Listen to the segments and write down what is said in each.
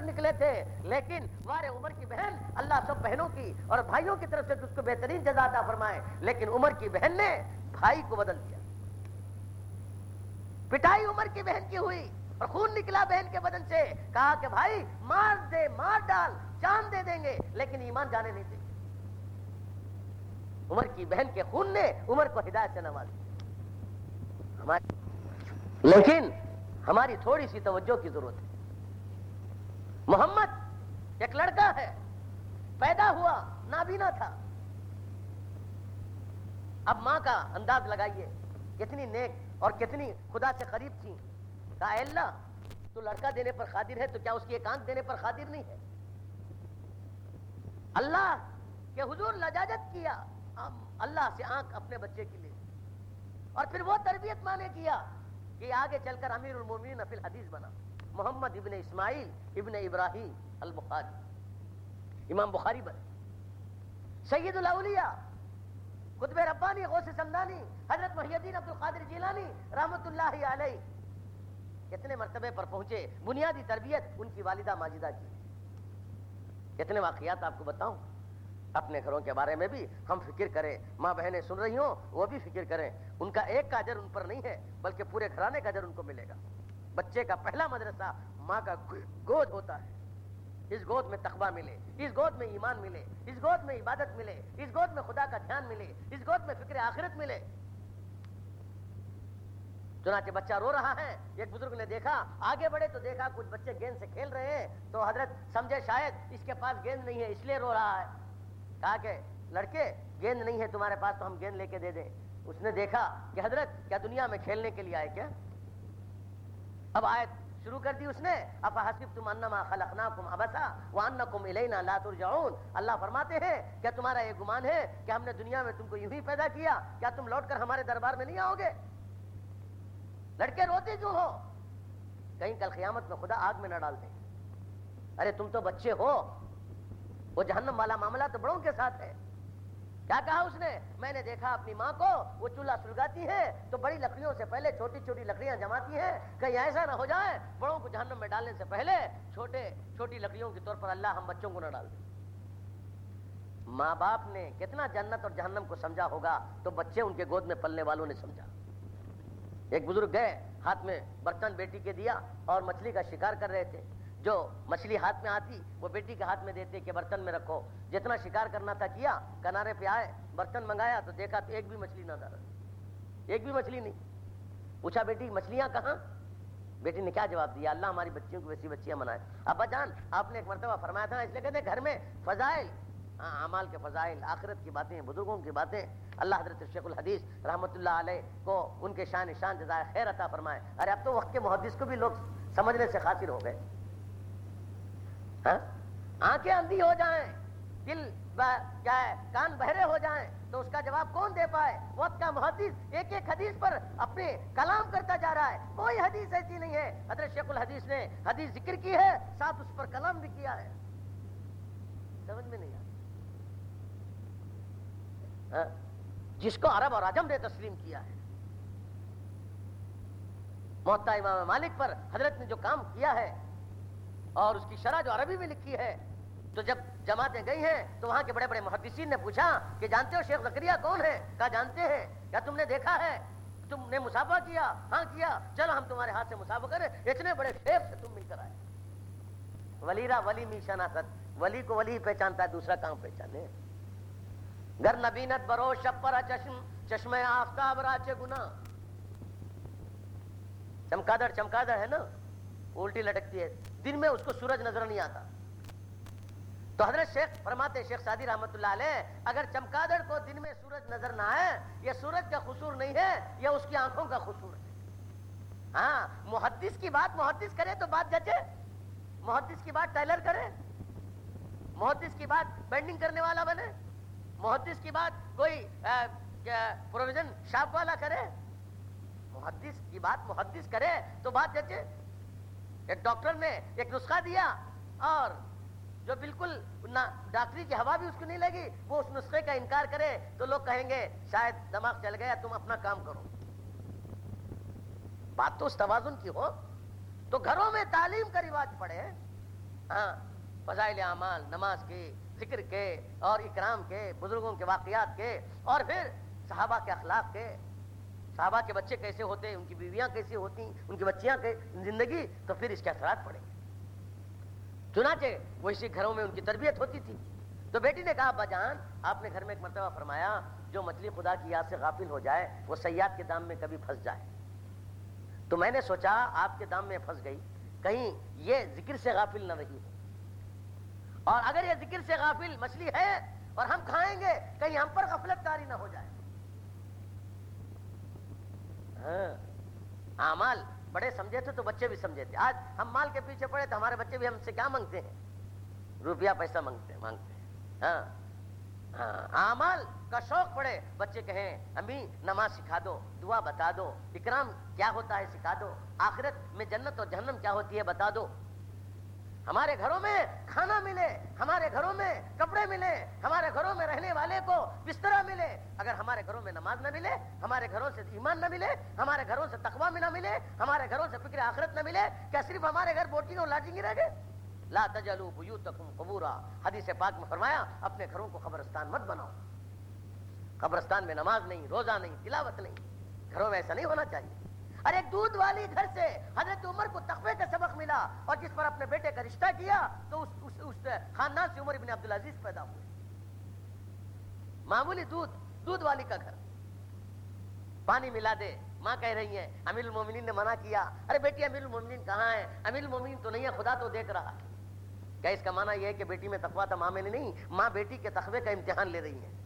کر نکلے تھے۔ لیکن ہمارے عمر کی بہن اللہ سب بہنوں کی اور بھائیوں کی طرف سے اس کو بہترین جزا عطا فرمائے۔ لیکن عمر کی بہن نے بھائی کو بدل دیا۔ پٹائی عمر کی بہن کی ہوئی اور خون نکلا بہن کے بدن سے۔ کہا کہ بھائی، مار دے، مار ڈال، جان دے دیں گے، لیکن ایمان جانے نہیں دیں گے۔ عمر کی بہن کے خون نے عمر کو ہدایت سے نواز ہماری لیکن ہماری تھوڑی سی توجہ کی ضرورت ہے۔ محمد، ایک لڑکا ہے۔ پیدا ہوا، نابینا تھا۔ اب ماں کا انداز لگائیے، کتنی نیک اور کتنی خدا سے قریب تھی۔ کہا اے اللہ، تو لڑکا دینے پر خادر ہے، تو کیا اس کی ایک آنکھ دینے پر خادر نہیں ہے؟ اللہ کے حضور لجاجت کیا اللہ سے آنکھ اپنے بچے کے لیے۔ اور پھر وہ تربیت مانے کیا کہ آگے چل کر امیر المومنین فی الحدیث بنا۔ محمد ابن اسماعیل ابن ابراہیم البخاری۔ امام بخاری بنے سید الاولیاء، قطب ربانی، غوث سمدانی حضرت محی الدین عبد القادر جیلانی رحمت اللہ علیہ۔ کتنے مرتبے پر پہنچے، بنیادی تربیت ان کی والدہ ماجدہ کی کتنے واقعات آپ کو بتاؤں۔ اپنے گھروں کے بارے میں بھی ہم فکر کریں، ماں بہنیں سن رہی ہوں، وہ بھی فکر کریں۔ ان کا ایک کا اجر ان پر نہیں ہے، بلکہ پورے گھرانے کا اجر ان کو ملے گا۔ بچے کا پہلا مدرسہ ماں کا گود ہوتا ہے۔ اس گود میں تقبہ ملے، اس گود میں ایمان ملے، اس گود میں عبادت ملے، اس گود میں خدا کا دھیان ملے، اس گود میں فکر آخرت ملے۔ چنانچہ بچہ رو رہا ہے، ایک بزرگ نے دیکھا، آگے بڑھے تو دیکھا کچھ بچے گیند سے کھیل رہے ہیں۔ تو حضرت سمجھے شاید اس کے پاس گیند نہیں ہے، اس لیے رو رہا ہے۔ کہا کہ لڑکے، گیند نہیں ہے تمہارے پاس تو ہم گیند لے کے دے دیں۔ اس نے دیکھا کہ حضرت کیا دنیا میں کھیلنے کے لیے آئے کیا؟ اب آیت شروع کر دی اس نے اب حسب تم انما خلقناکم ابسا وانکم الینا لا ترجعون۔ اللہ فرماتے ہیں، کیا تمہارا یہ گمان ہے کہ ہم نے دنیا میں تم کو یوں ہی پیدا کیا کیا تم لوٹ کر ہمارے دربار میں نہیں آؤ گے؟ لڑکے روتے کیوں ہو؟ کہیں کل قیامت میں خدا آگ میں نہ ڈال دیں ارے تم تو بچے ہو، وہ جہنم والا معاملہ تو بڑوں کے ساتھ ہے۔ کیا کہا اس نے؟ میں نے دیکھا اپنی ماں کو، وہ چولہا سلگاتی ہے، تو بڑی لکڑیوں سے پہلے چھوٹی چھوٹی لکڑیاں جماتی ہیں۔ کہیں ایسا نہ ہو جائے، بڑوں کو جہنم میں ڈالنے سے پہلے چھوٹے، چھوٹی لکڑیوں کے طور پر اللہ ہم بچوں کو نہ ڈال دیں۔ ماں باپ نے کتنا جنت اور جہنم کو سمجھا ہوگا، تو بچے ان کے گود میں پلنے والوں نے سمجھا۔ ایک بزرگ گئے، ہاتھ میں برتن بیٹی کے دیا اور مچھلی کا شکار کر رہے تھے۔ جو مچھلی ہاتھ میں آتی، وہ بیٹی کے ہاتھ میں دیتے کہ برتن میں رکھو۔ جتنا شکار کرنا تھا کیا، کنارے پہ آئے، برتن منگایا تو دیکھا تو ایک بھی مچھلی نہ ایک بھی مچھلی نہیں۔ پوچھا، بیٹی، مچھلیاں کہاں؟ بیٹی نے کیا جواب دیا؟ اللہ ہماری بچیوں کو ویسی بچیاں منائے ابا جان، آپ نے ایک مرتبہ فرمایا تھا، اس لیے کہتے گھر میں فضائل۔ ہاں اعمال کے فضائل، آخرت کی باتیں، بزرگوں کی باتیں۔ اللہ حضرت شیخ الحدیث رحمۃ اللہ علیہ کو ان کے شان شان جزائے خیر عطا فرمائے۔ ارے، اب تو وقت کے محدث کو بھی لوگ سمجھنے سے خاطر ہو گئے۔ ہاں؟ آنکھیں اندھی ہو جائیں، دل کیا ہے کان بہرے ہو جائیں، تو اس کا جواب کون دے پائے؟ وقت کا محدث، ایک ایک حدیث پر اپنے کلام کرتا جا رہا ہے۔ کوئی حدیث ایسی نہیں ہے۔ حضرت شیخ الحدیث نے حدیث ذکر کی ہے، ساتھ اس پر کلام بھی کیا ہے۔ سمجھ میں نہیں آ ہاں؟ جس کو عرب اور عجم نے تسلیم کیا ہے۔ محتا امام مالک پر حضرت نے جو کام کیا ہے اور اس کی شرح جو عربی میں لکھی ہے، تو جب جماعتیں گئی ہیں، تو وہاں کے بڑے بڑے محدثین نے پوچھا کہ جانتے ہو شیخ زکریہ کون ہے؟ کہا، جانتے ہیں۔ کیا تم نے دیکھا ہے؟ تم نے مسافہ کیا؟ ہاں کیا۔ چلو ہم تمہارے ہاتھ سے مسافہ کریں۔ اتنے بڑے شیخ سے تم مل کر آئے ولیرا ولی می شناخت ولی کو ولی پہچانتا ہے، دوسرا کام پہچانے۔ گر نبینت برو شپر چشم چشمہ آفتاب راچے گنا چمکادڑ چمکادڑ ہے نا؟ الٹی لٹکتی ہے۔ دن میں اس کو سورج نظر نہیں آتا۔ تو حضرت شیخ فرماتے شیخ سادی رحمت اللہ علیہ، اگر چمکادڑ کو دن میں سورج نظر نہ آئے، یہ سورج کا قصور نہیں ہے، یہ اس کی آنکھوں کا قصور ہے۔ ہاں محدث کی بات محدث کرے تو بات جچے۔ محدث کی بات ٹیلر کرے۔ محدث کی بات بینڈنگ کرنے والا بنے۔ محدث کی بات کوئی پروویژن شاپ والا کرے۔ محدث کی بات محدث کرے تو بات جچے۔ ایک ڈاکٹر نے ایک نسخہ دیا اور جو بالکل ڈاکٹری کی ہوا بھی اس کو نہیں لگی، وہ اس نسخے کا انکار کرے تو لوگ کہیں گے، شاید دماغ چل گیا، تم اپنا کام کرو۔ بات تو اس توازن کی ہو، تو گھروں میں تعلیم کا رواج پڑے ہاں فضائل اعمال، نماز کے، ذکر کے اور اکرام کے، بزرگوں کے واقعات کے اور پھر صحابہ کے اخلاق کے۔ صحابہ کے بچے کیسے ہوتے ان کی بیویاں کیسے ہوتی ان کی بچیاں زندگی، تو پھر اس کے اثرات پڑیں گے۔ چنانچہ وہ اسی گھروں میں ان کی تربیت ہوتی تھی۔ تو بیٹی نے کہا، ابا جان، آپ نے گھر میں ایک مرتبہ فرمایا، جو مچھلی خدا کی یاد سے غافل ہو جائے، وہ سیاد کے دام میں کبھی پھنس جائے۔ تو میں نے سوچا، آپ کے دام میں پھنس گئی۔ کہیں یہ ذکر سے غافل نہ رہی ہو۔ اور اگر یہ ذکر سے غافل مچھلی ہے اور ہم کھائیں گے، کہیں ہم پر غفلت کاری نہ ہو جائے۔ ہاں۔, ہاں۔ مال۔ بڑے سمجھے تھے تو بچے بھی سمجھے تھے۔ آج ہم مال کے پیچھے پڑے تو ہمارے بچے بھی ہم سے کیا مانگتے ہیں؟ روپیہ پیسہ مانگتے ہیں مانگتے ہیں۔ ہاں۔ ہاں۔, ہاں، امال کا شوق پڑے۔ بچے کہیں، امی، نماز سکھا دو، دعا بتا دو، اکرام کیا ہوتا ہے سکھا دو، آخرت میں جنت اور جہنم کیا ہوتی ہے بتا دو؟ ہمارے گھروں میں کھانا ملے، ہمارے گھروں میں کپڑے ملے، ہمارے گھروں میں رہنے والے کو بستر ملے۔ اگر ہمارے گھروں میں نماز نہ ملے، ہمارے گھروں سے ایمان نہ ملے، ہمارے گھروں سے تقوا میں نہ ملے، ہمارے گھروں سے فکر آخرت نہ ملے، کیا صرف ہمارے گھر بوٹنگ اور لاٹنگ ہی رہ گئے؟ لا تجلو بیوتکم قبورا۔ حدیث پاک میں فرمایا، اپنے گھروں کو قبرستان مت بناؤ۔ قبرستان میں نماز نہیں، روزہ نہیں، تلاوت نہیں۔ گھروں میں ایسا نہیں ہونا چاہیے۔ اور ایک دودھ والی گھر سے حضرت عمر کو تقوی کا سبق ملا اور جس پر اپنے بیٹے کا رشتہ کیا تو اس, اس, اس خاندان سے عمر ابن عبدالعزیز پیدا ہوئے۔ معمولی دودھ دودھ والی کا گھر۔ پانی ملا دے۔ ماں کہہ رہی ہیں امیر المومنین نے منع کیا۔ ارے بیٹی امیر المومنین کہاں ہے امیر المومنین تو نہیں ہے خدا تو دیکھ رہا کیا اس کا معنی یہ ہے کہ بیٹی میں تقوی تھا ماں میں نہیں ماں بیٹی کے تقوی کا امتحان لے رہی ہے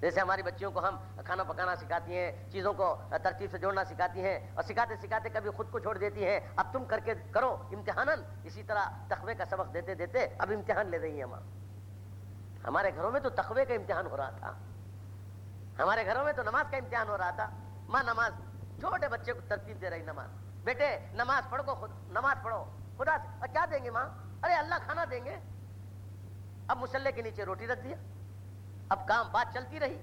جیسے ہماری بچیوں کو ہم کھانا پکانا سکھاتی ہیں، چیزوں کو ترتیب سے جوڑنا سکھاتی ہیں اور سکھاتے سکھاتے کبھی خود کو چھوڑ دیتی ہیں۔ اب تم کر کے کرو امتحان اسی طرح تخوے کا سبق دیتے دیتے اب امتحان لے رہی ہیں ماں ہمارے گھروں میں تو تخوے کا امتحان ہو رہا تھا۔ ہمارے گھروں میں تو نماز کا امتحان ہو رہا تھا۔ ماں نماز، چھوٹے بچے کو ترتیب دے رہی نماز۔ بیٹے، نماز پڑھو خود، نماز پڑھو۔ خدا سے کیا دیں گے ماں؟ ارے اللہ کھانا دیں گے۔ اب مسلح کے نیچے روٹی رکھ دیا۔ اب کام بات چلتی رہی۔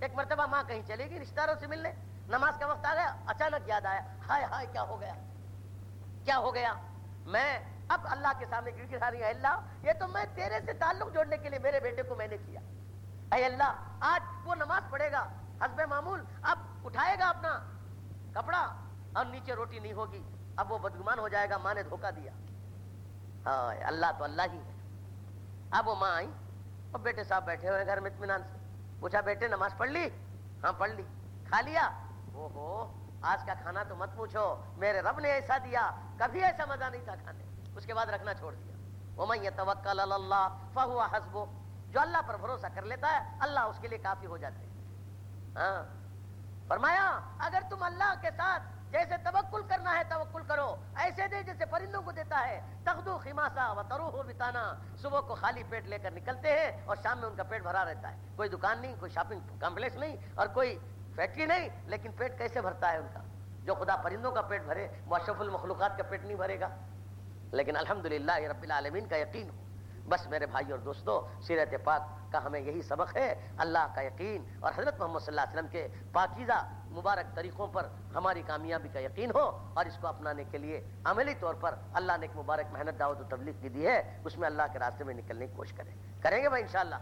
ایک مرتبہ ماں کہیں چلے گی رشتہ داروں سے ملنے۔ نماز کا وقت آ گیا، اچانک یاد آیا، ہائے ہائے، کیا ہو گیا؟ کیا ہو گیا؟ میں اب اللہ کے سامنے گر رہی ہے اللہ، یہ تو میں تیرے سے تعلق جوڑنے کے لیے میرے بیٹے کو میں نے کیا۔ اے اللہ، آج وہ نماز پڑھے گا، حسب معمول، اب اٹھائے گا اپنا کپڑا اور نیچے روٹی نہیں ہوگی۔ اب وہ بدگمان ہو جائے گا، ماں نے دھوکہ دیا۔ ہائے، اللہ تو اللہ ہی ہے۔ اب وہ ماں آئی اور بیٹے صاحب بیٹھے ہوئے گھر میں اطمینان سے۔ پوچھا، بیٹے، نماز پڑھ لی؟ ہاں پڑھ لی۔ کھا لیا؟ او ہو آج کا کھانا تو مت پوچھو۔ میرے رب نے ایسا دیا، کبھی ایسا مزہ نہیں تھا کھانے۔ اس کے بعد رکھنا چھوڑ دیا۔ وہ میں توکل اللہ فہو حسبو جو اللہ پر بھروسہ کر لیتا ہے، اللہ اس کے لیے کافی ہو جاتے ہاں۔ فرمایا، اگر تم اللہ کے ساتھ جیسے توکل کرنا ہے توکل کرو، ایسے دے جیسے پرندوں کو دیتا ہے۔ تخدو خماسا و ترو ہو بتانا۔ صبح کو خالی پیٹ لے کر نکلتے ہیں اور شام میں ان کا پیٹ بھرا رہتا ہے۔ کوئی دکان نہیں، کوئی شاپنگ کمپلیکس نہیں اور کوئی فیکٹری نہیں، لیکن پیٹ کیسے بھرتا ہے ان کا؟ جو خدا پرندوں کا پیٹ بھرے وہ المخلوقات کا پیٹ نہیں بھرے گا۔ لیکن الحمد رب العالمین کا یقین ہو۔ بس میرے بھائی اور دوستو، سیرت پاک کا ہمیں یہی سبق ہے۔ اللہ کا یقین اور حضرت محمد صلی اللہ علیہ وسلم کے پاکیزہ مبارک طریقوں پر ہماری کامیابی کا یقین ہو اور اس کو اپنانے کے لیے عملی طور پر اللہ نے ایک مبارک محنت دعوت و تبلیغ کی دی ہے، اس میں اللہ کے راستے میں نکلنے کی کوشش کریں۔ کریں گے بھائی انشاءاللہ؟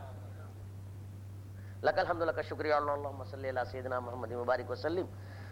لک الحمد للہ کا شکریہ اللہ صلی اللہ سیدنا محمد مبارک وسلم۔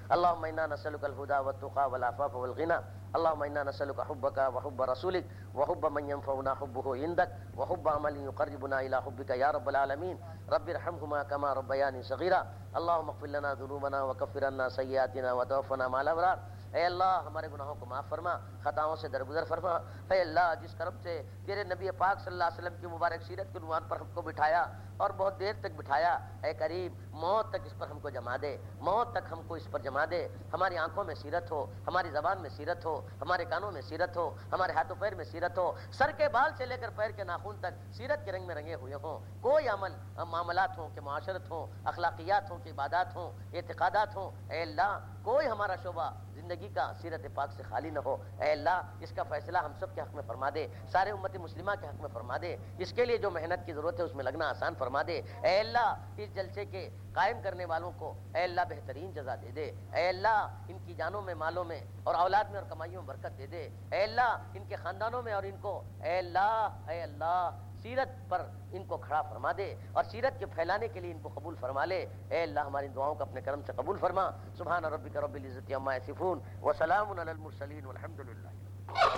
اللهم انا نسالك الهدى والتقى والعفاف والغنى اللهم إنا نسألك حبك وحب رسولك وحب من ينفعنا حبه عندك وحب عمل يقربنا إلى حبك يا رب العالمين. رب ارحمهما كما ربياني صغيرا. اللهم اغفر لنا ذنوبنا وكفر عنا سيئاتنا وتوفنا مع الأبرار. اے اللہ، ہمارے گناہوں کو معاف فرما، خطاؤں سے درگزر فرما۔ اے اللہ، جس کرم سے تیرے نبی پاک صلی اللہ علیہ وسلم کی مبارک سیرت کے عنوان پر ہم کو بٹھایا اور بہت دیر تک بٹھایا، اے قریب موت تک اس پر ہم کو جما دے۔ موت تک ہم کو اس پر جما دے۔ ہماری آنکھوں میں سیرت ہو، ہماری زبان میں سیرت ہو، ہمارے کانوں میں سیرت ہو، ہمارے ہاتھوں پیر میں سیرت ہو۔ سر کے بال سے لے کر پیر کے ناخون تک سیرت کے رنگ میں رنگے ہوئے ہوں۔ کوئی عمل، معاملات ہوں کہ معاشرت ہوں، اخلاقیات ہوں کہ عبادات ہوں، اعتقادات ہوں، اے اللہ، کوئی ہمارا شعبہ زندگی زندگی کا سیرت پاک سے خالی نہ ہو۔ اے اللہ، اس کا فیصلہ ہم سب کے حق میں فرما دے، سارے امت مسلمہ کے حق میں فرما دے۔ اس کے لیے جو محنت کی ضرورت ہے، اس میں لگنا آسان فرما دے۔ اے اللہ، اس جلسے کے قائم کرنے والوں کو اے اللہ بہترین جزا دے دے۔ اے اللہ، ان کی جانوں میں، مالوں میں اور اولاد میں اور کمائیوں میں برکت دے دے۔ اے اللہ، ان کے خاندانوں میں اور ان کو اے اللہ اے اللہ سیرت پر ان کو کھڑا فرما دے اور سیرت کے پھیلانے کے لیے ان کو قبول فرما لے۔ اے اللہ، ہماری دعاؤں کو اپنے کرم سے قبول فرما۔ سبحان ربک رب العزت عما یصفون وسلام علی المرسلین والحمد للہ